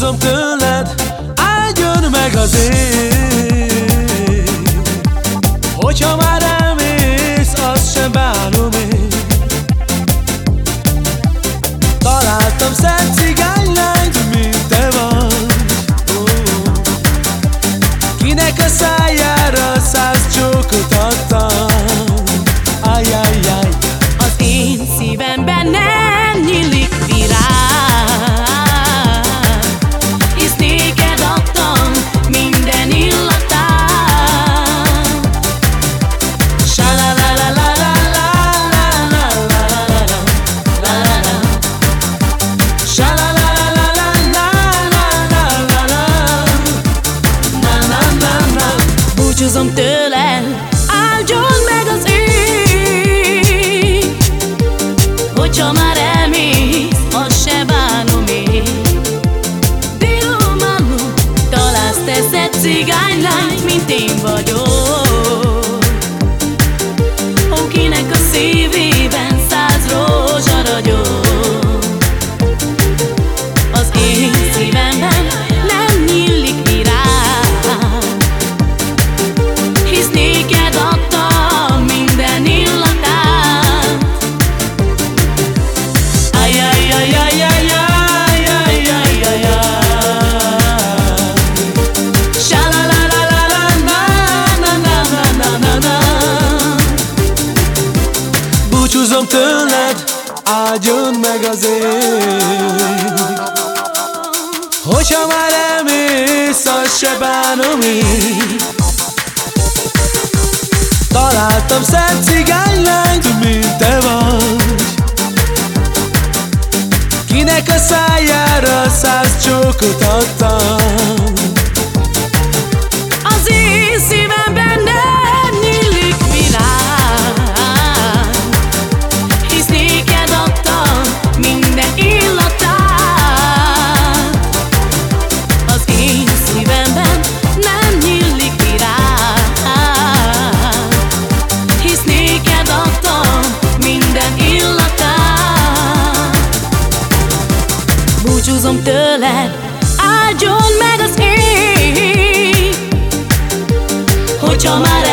Búcsúzom tőled, áldjon meg az ég Hogyha már elmész, azt sem bánom én Találtam szent cigánylányt, mint te vagy. Kinek a szájára száz Búcsúzom tőled, áldjon meg az ég Hogyha már elmész, azt se bánom én. Dilumalu, találsz te szebb cigánylányt, mint én vagyok Búcsúzom tőled, áldjon meg az ég. Hogyha már elmész, azt se bánom én Találtam szent cigánylányt, mint te vagy. Kinek a szájára száz csókot adtam áldjon meg az ég. Hogyha már